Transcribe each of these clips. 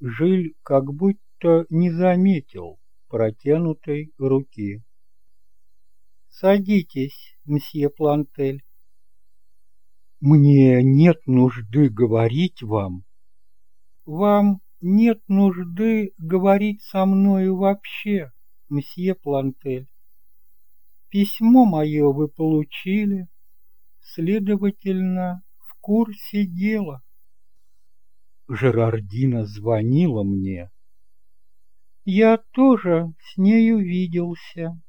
Жиль как будто не заметил протянутой руки. «Садитесь, мсье Плантель». «Мне нет нужды говорить вам». «Вам нет нужды говорить со мною вообще, мсье Плантель. Письмо мое вы получили, следовательно, в курсе дела». Жерардина звонила мне. Я тоже с нею виделся.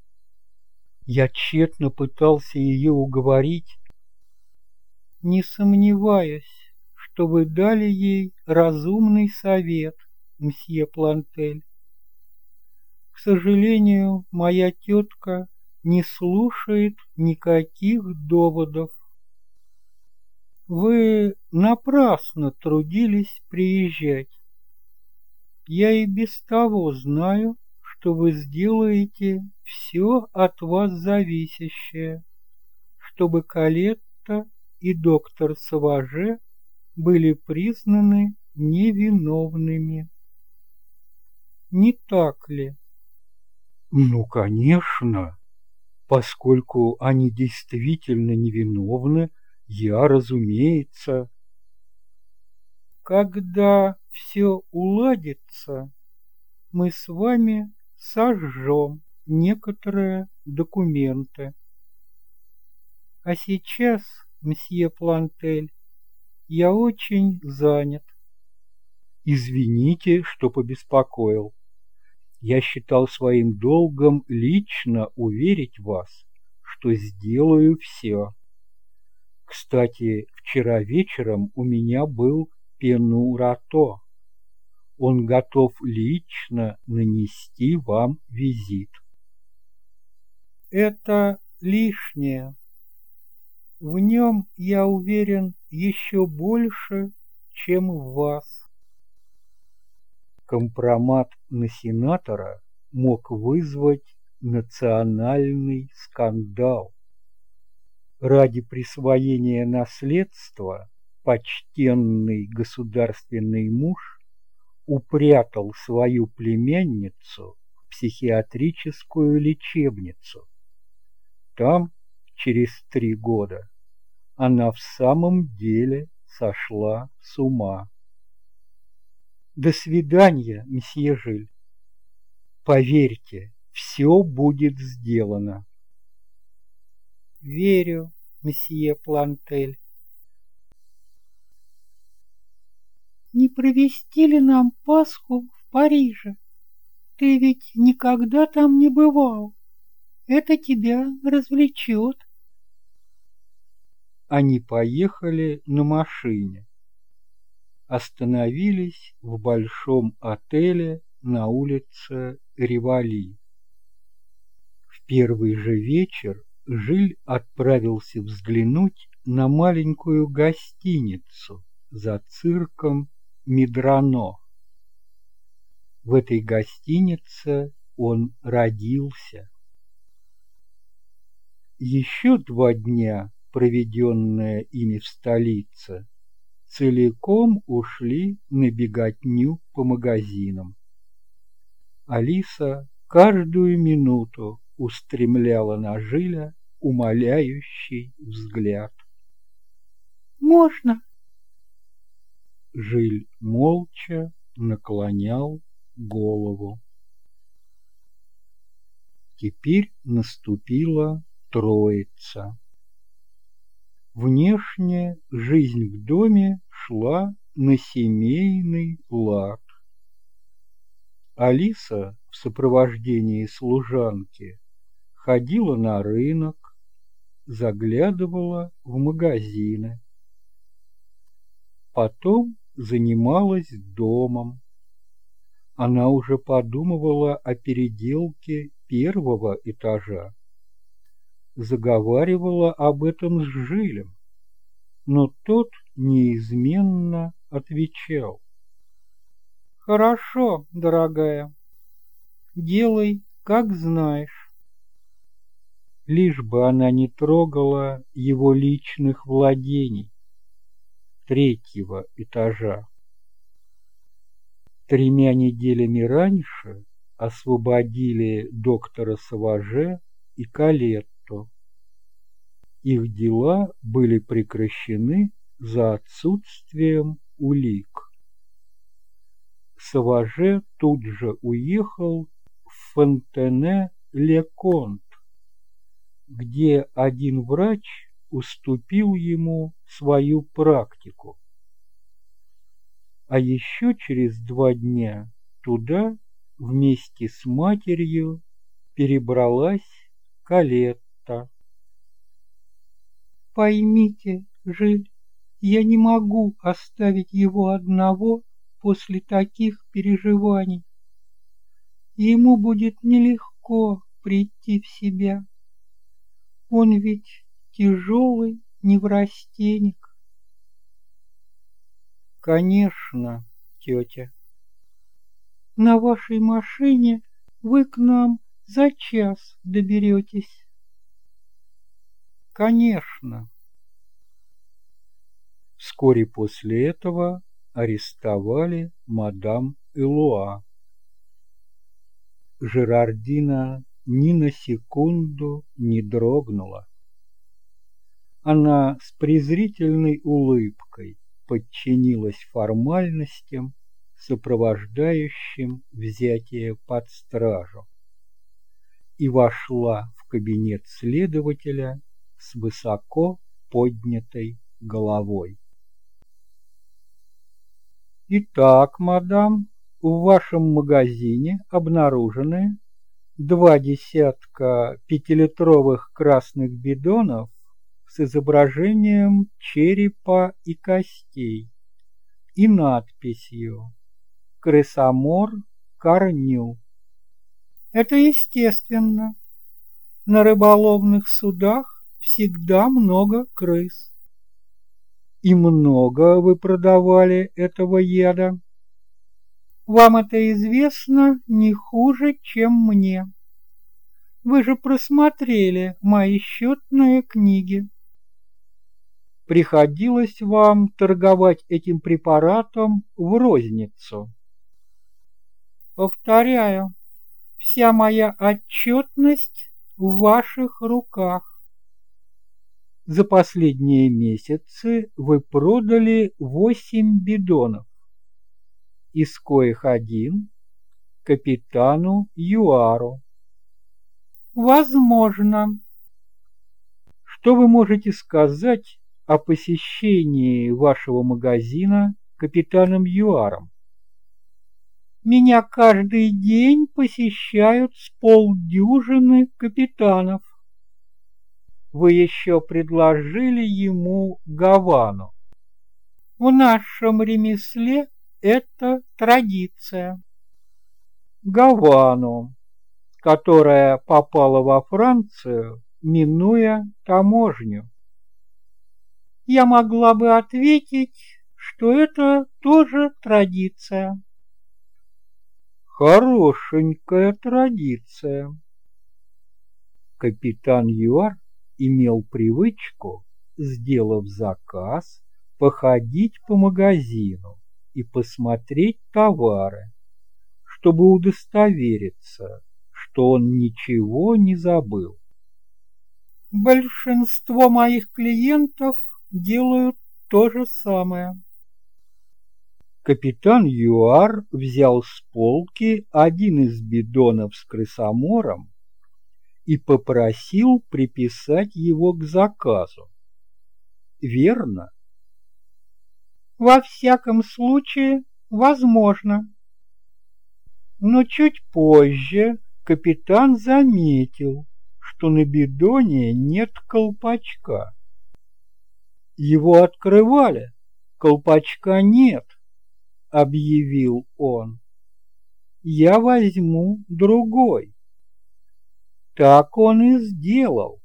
Я тщетно пытался ее уговорить, не сомневаясь, что вы дали ей разумный совет, мсье Плантель. К сожалению, моя тетка не слушает никаких доводов. Вы напрасно трудились приезжать. Я и без того знаю, что вы сделаете все от вас зависящее, чтобы Калетта и доктор Саваже были признаны невиновными. Не так ли? Ну, конечно, поскольку они действительно невиновны, я, разумеется. Когда все уладится, мы с вами сожжем некоторые документы. А сейчас, мсье Плантель, я очень занят. Извините, что побеспокоил. Я считал своим долгом лично уверить вас, что сделаю все. Кстати, вчера вечером у меня был Пенурато. Он готов лично нанести вам визит. Это лишнее. В нем, я уверен, еще больше, чем в вас. Компромат на сенатора мог вызвать национальный скандал ради присвоения наследства почтенный государственный муж упрятал свою племянницу в психиатрическую лечебницу. Там, через три года, она в самом деле сошла с ума. До свидания, месье Жиль. Поверьте, все будет сделано. Верю, месье Плантель. Не провести ли нам Пасху в Париже? Ты ведь никогда там не бывал. Это тебя развлечет. Они поехали на машине. Остановились в большом отеле на улице Ривали. В первый же вечер Жиль отправился взглянуть на маленькую гостиницу за цирком Мидрано. В этой гостинице он родился. Еще два дня, проведенные ими в столице, целиком ушли на беготню по магазинам. Алиса каждую минуту устремляла на Жиля умоляющий взгляд. «Можно?» Жиль молча наклонял голову. Теперь наступила Троица. Внешне жизнь в доме шла на семейный лад. Алиса в сопровождении служанки ходила на рынок, заглядывала в магазины. Потом занималась домом. Она уже подумывала о переделке первого этажа. Заговаривала об этом с Жилем, но тот неизменно отвечал. «Хорошо, дорогая, делай, как знаешь» лишь бы она не трогала его личных владений третьего этажа. Тремя неделями раньше освободили доктора Саваже и Калетто. Их дела были прекращены за отсутствием улик. Саваже тут же уехал в Фонтене-Леконт, где один врач уступил ему свою практику. А еще через два дня туда вместе с матерью перебралась Калетта. Поймите, Жиль, я не могу оставить его одного после таких переживаний. Ему будет нелегко прийти в себя. Он ведь тяжелый неврастенник. Конечно, тетя. На вашей машине вы к нам за час доберетесь. Конечно. Вскоре после этого арестовали мадам Элуа. Жерардина ни на секунду не дрогнула. Она с презрительной улыбкой подчинилась формальностям, сопровождающим взятие под стражу, и вошла в кабинет следователя с высоко поднятой головой. Итак, мадам, в вашем магазине обнаружены два десятка пятилитровых красных бидонов с изображением черепа и костей и надписью «Крысомор корню». Это естественно. На рыболовных судах всегда много крыс. И много вы продавали этого яда? Вам это известно не хуже, чем мне. Вы же просмотрели мои счетные книги. Приходилось вам торговать этим препаратом в розницу. Повторяю, вся моя отчетность в ваших руках. За последние месяцы вы продали восемь бидонов, из коих один капитану Юару. Возможно. Что вы можете сказать о посещении вашего магазина капитаном Юаром? Меня каждый день посещают с полдюжины капитанов вы еще предложили ему Гавану. В нашем ремесле это традиция. Гавану, которая попала во Францию, минуя таможню. Я могла бы ответить, что это тоже традиция. Хорошенькая традиция. Капитан Юар имел привычку, сделав заказ, походить по магазину и посмотреть товары, чтобы удостовериться, что он ничего не забыл. Большинство моих клиентов делают то же самое. Капитан Юар взял с полки один из бидонов с крысомором и попросил приписать его к заказу. Верно? Во всяком случае, возможно. Но чуть позже капитан заметил, что на бидоне нет колпачка. Его открывали, колпачка нет, объявил он. Я возьму другой. Так он и сделал.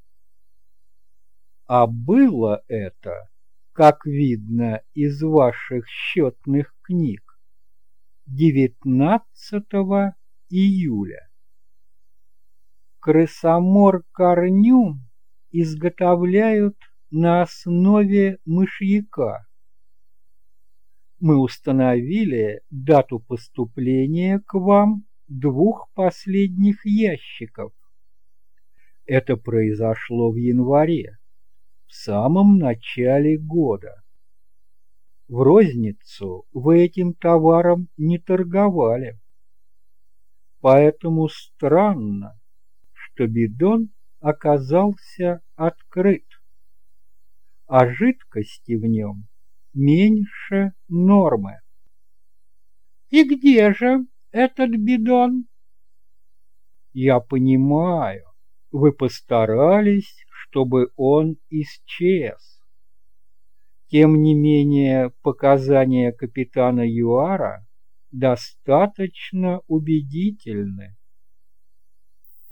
А было это, как видно из ваших счетных книг, 19 июля. Крысомор корню изготовляют на основе мышьяка. мы установили дату поступления к вам двух последних ящиков. Это произошло в январе, в самом начале года. В розницу вы этим товаром не торговали. Поэтому странно, что бидон оказался открыт, а жидкости в нем меньше нормы. И где же этот бидон? Я понимаю, вы постарались, чтобы он исчез. Тем не менее, показания капитана Юара достаточно убедительны.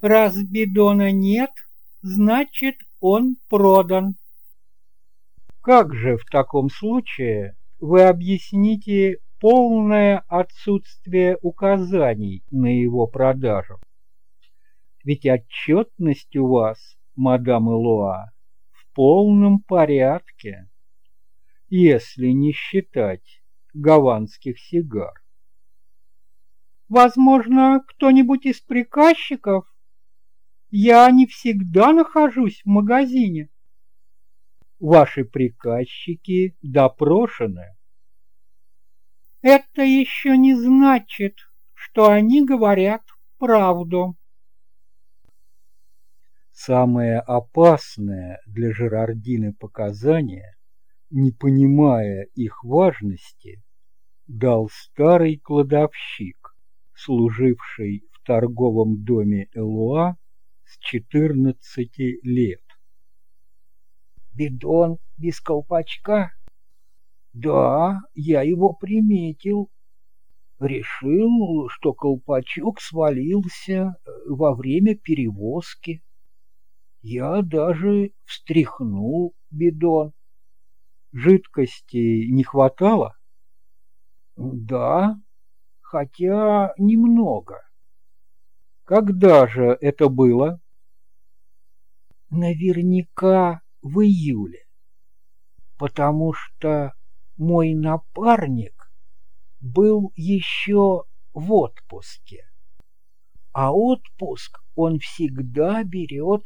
Раз бидона нет, значит, он продан. Как же в таком случае вы объясните полное отсутствие указаний на его продажу? Ведь отчетность у вас, мадам Элуа, в полном порядке, если не считать гаванских сигар. Возможно, кто-нибудь из приказчиков? Я не всегда нахожусь в магазине ваши приказчики допрошены. Это еще не значит, что они говорят правду. Самое опасное для Жерардины показание, не понимая их важности, дал старый кладовщик, служивший в торговом доме Элуа с 14 лет бидон без колпачка? Да, я его приметил. Решил, что колпачок свалился э, во время перевозки. Я даже встряхнул бидон. Жидкости не хватало? Да, хотя немного. Когда же это было? Наверняка в июле, потому что мой напарник был еще в отпуске, а отпуск он всегда берет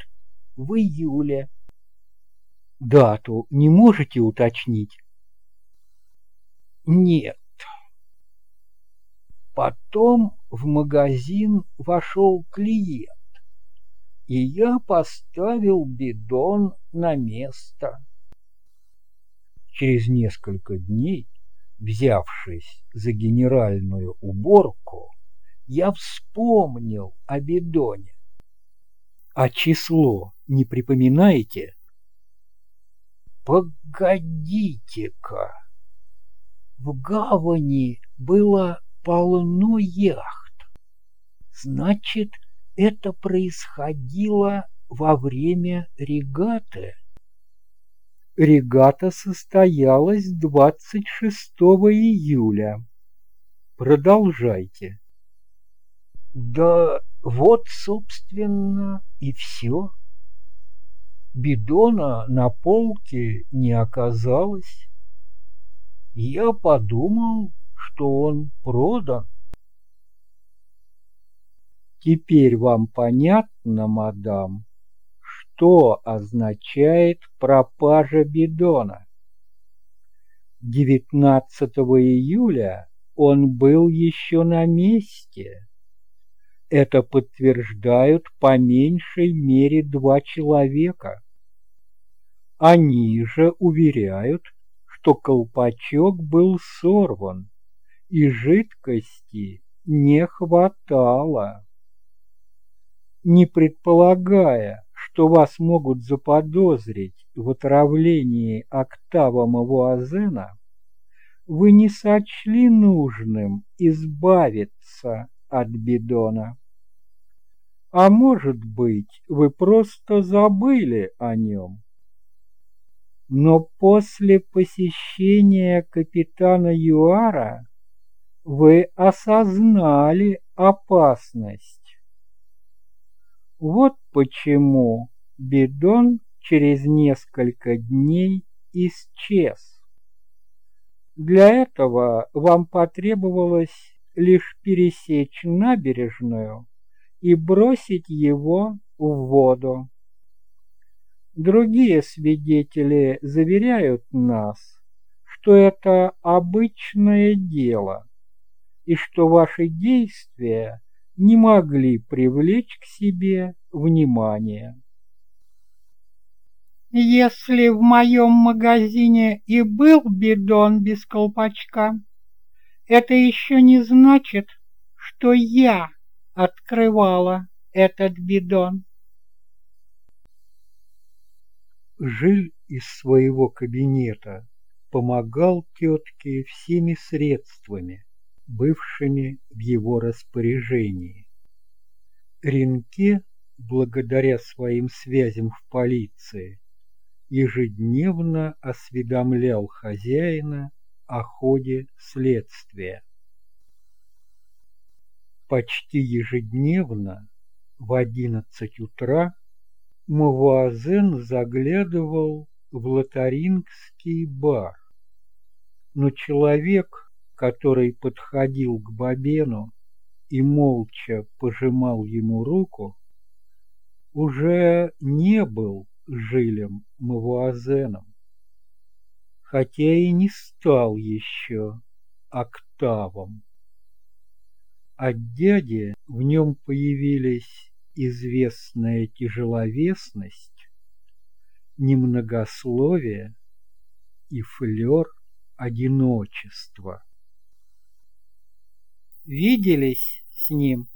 в июле. Дату не можете уточнить? Нет. Потом в магазин вошел клиент и я поставил бидон на место. Через несколько дней, взявшись за генеральную уборку, я вспомнил о бидоне. А число не припоминаете? Погодите-ка. В гавани было полно яхт. Значит, это происходило во время регаты. Регата состоялась 26 июля. Продолжайте. Да вот, собственно, и все. Бидона на полке не оказалось. Я подумал, что он продан. Теперь вам понятно, мадам, что означает пропажа бидона? 19 июля он был еще на месте. Это подтверждают по меньшей мере два человека. Они же уверяют, что колпачок был сорван, и жидкости не хватало не предполагая, что вас могут заподозрить в отравлении октава Мавуазена, вы не сочли нужным избавиться от бидона. А может быть, вы просто забыли о нем. Но после посещения капитана Юара вы осознали опасность вот почему бидон через несколько дней исчез. Для этого вам потребовалось лишь пересечь набережную и бросить его в воду. Другие свидетели заверяют нас, что это обычное дело и что ваши действия не могли привлечь к себе внимание. Если в моем магазине и был бидон без колпачка, это еще не значит, что я открывала этот бидон. Жиль из своего кабинета помогал тетке всеми средствами, бывшими в его распоряжении. Ренке, благодаря своим связям в полиции, ежедневно осведомлял хозяина о ходе следствия. Почти ежедневно в одиннадцать утра Мавуазен заглядывал в лотарингский бар, но человек, который подходил к Бабену и молча пожимал ему руку, уже не был Жилем Мавуазеном, хотя и не стал еще октавом. От дяди в нем появились известная тяжеловесность, немногословие и флер одиночества виделись с ним.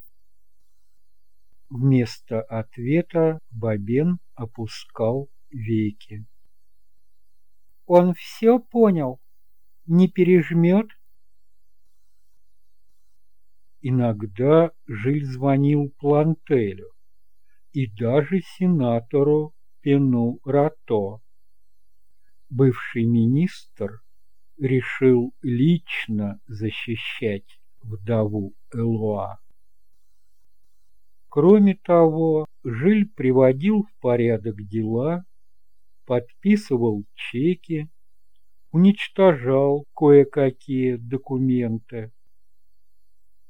Вместо ответа Бабен опускал веки. Он все понял, не пережмет. Иногда Жиль звонил Плантелю и даже сенатору Пену Рато. Бывший министр решил лично защищать вдову Элуа. Кроме того, Жиль приводил в порядок дела, подписывал чеки, уничтожал кое-какие документы,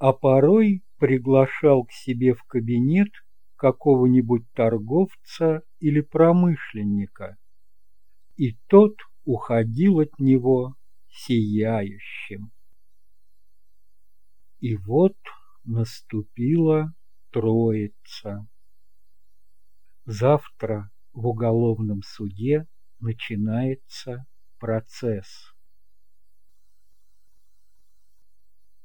а порой приглашал к себе в кабинет какого-нибудь торговца или промышленника, и тот уходил от него сияющим. И вот наступила Троица. Завтра в уголовном суде начинается процесс.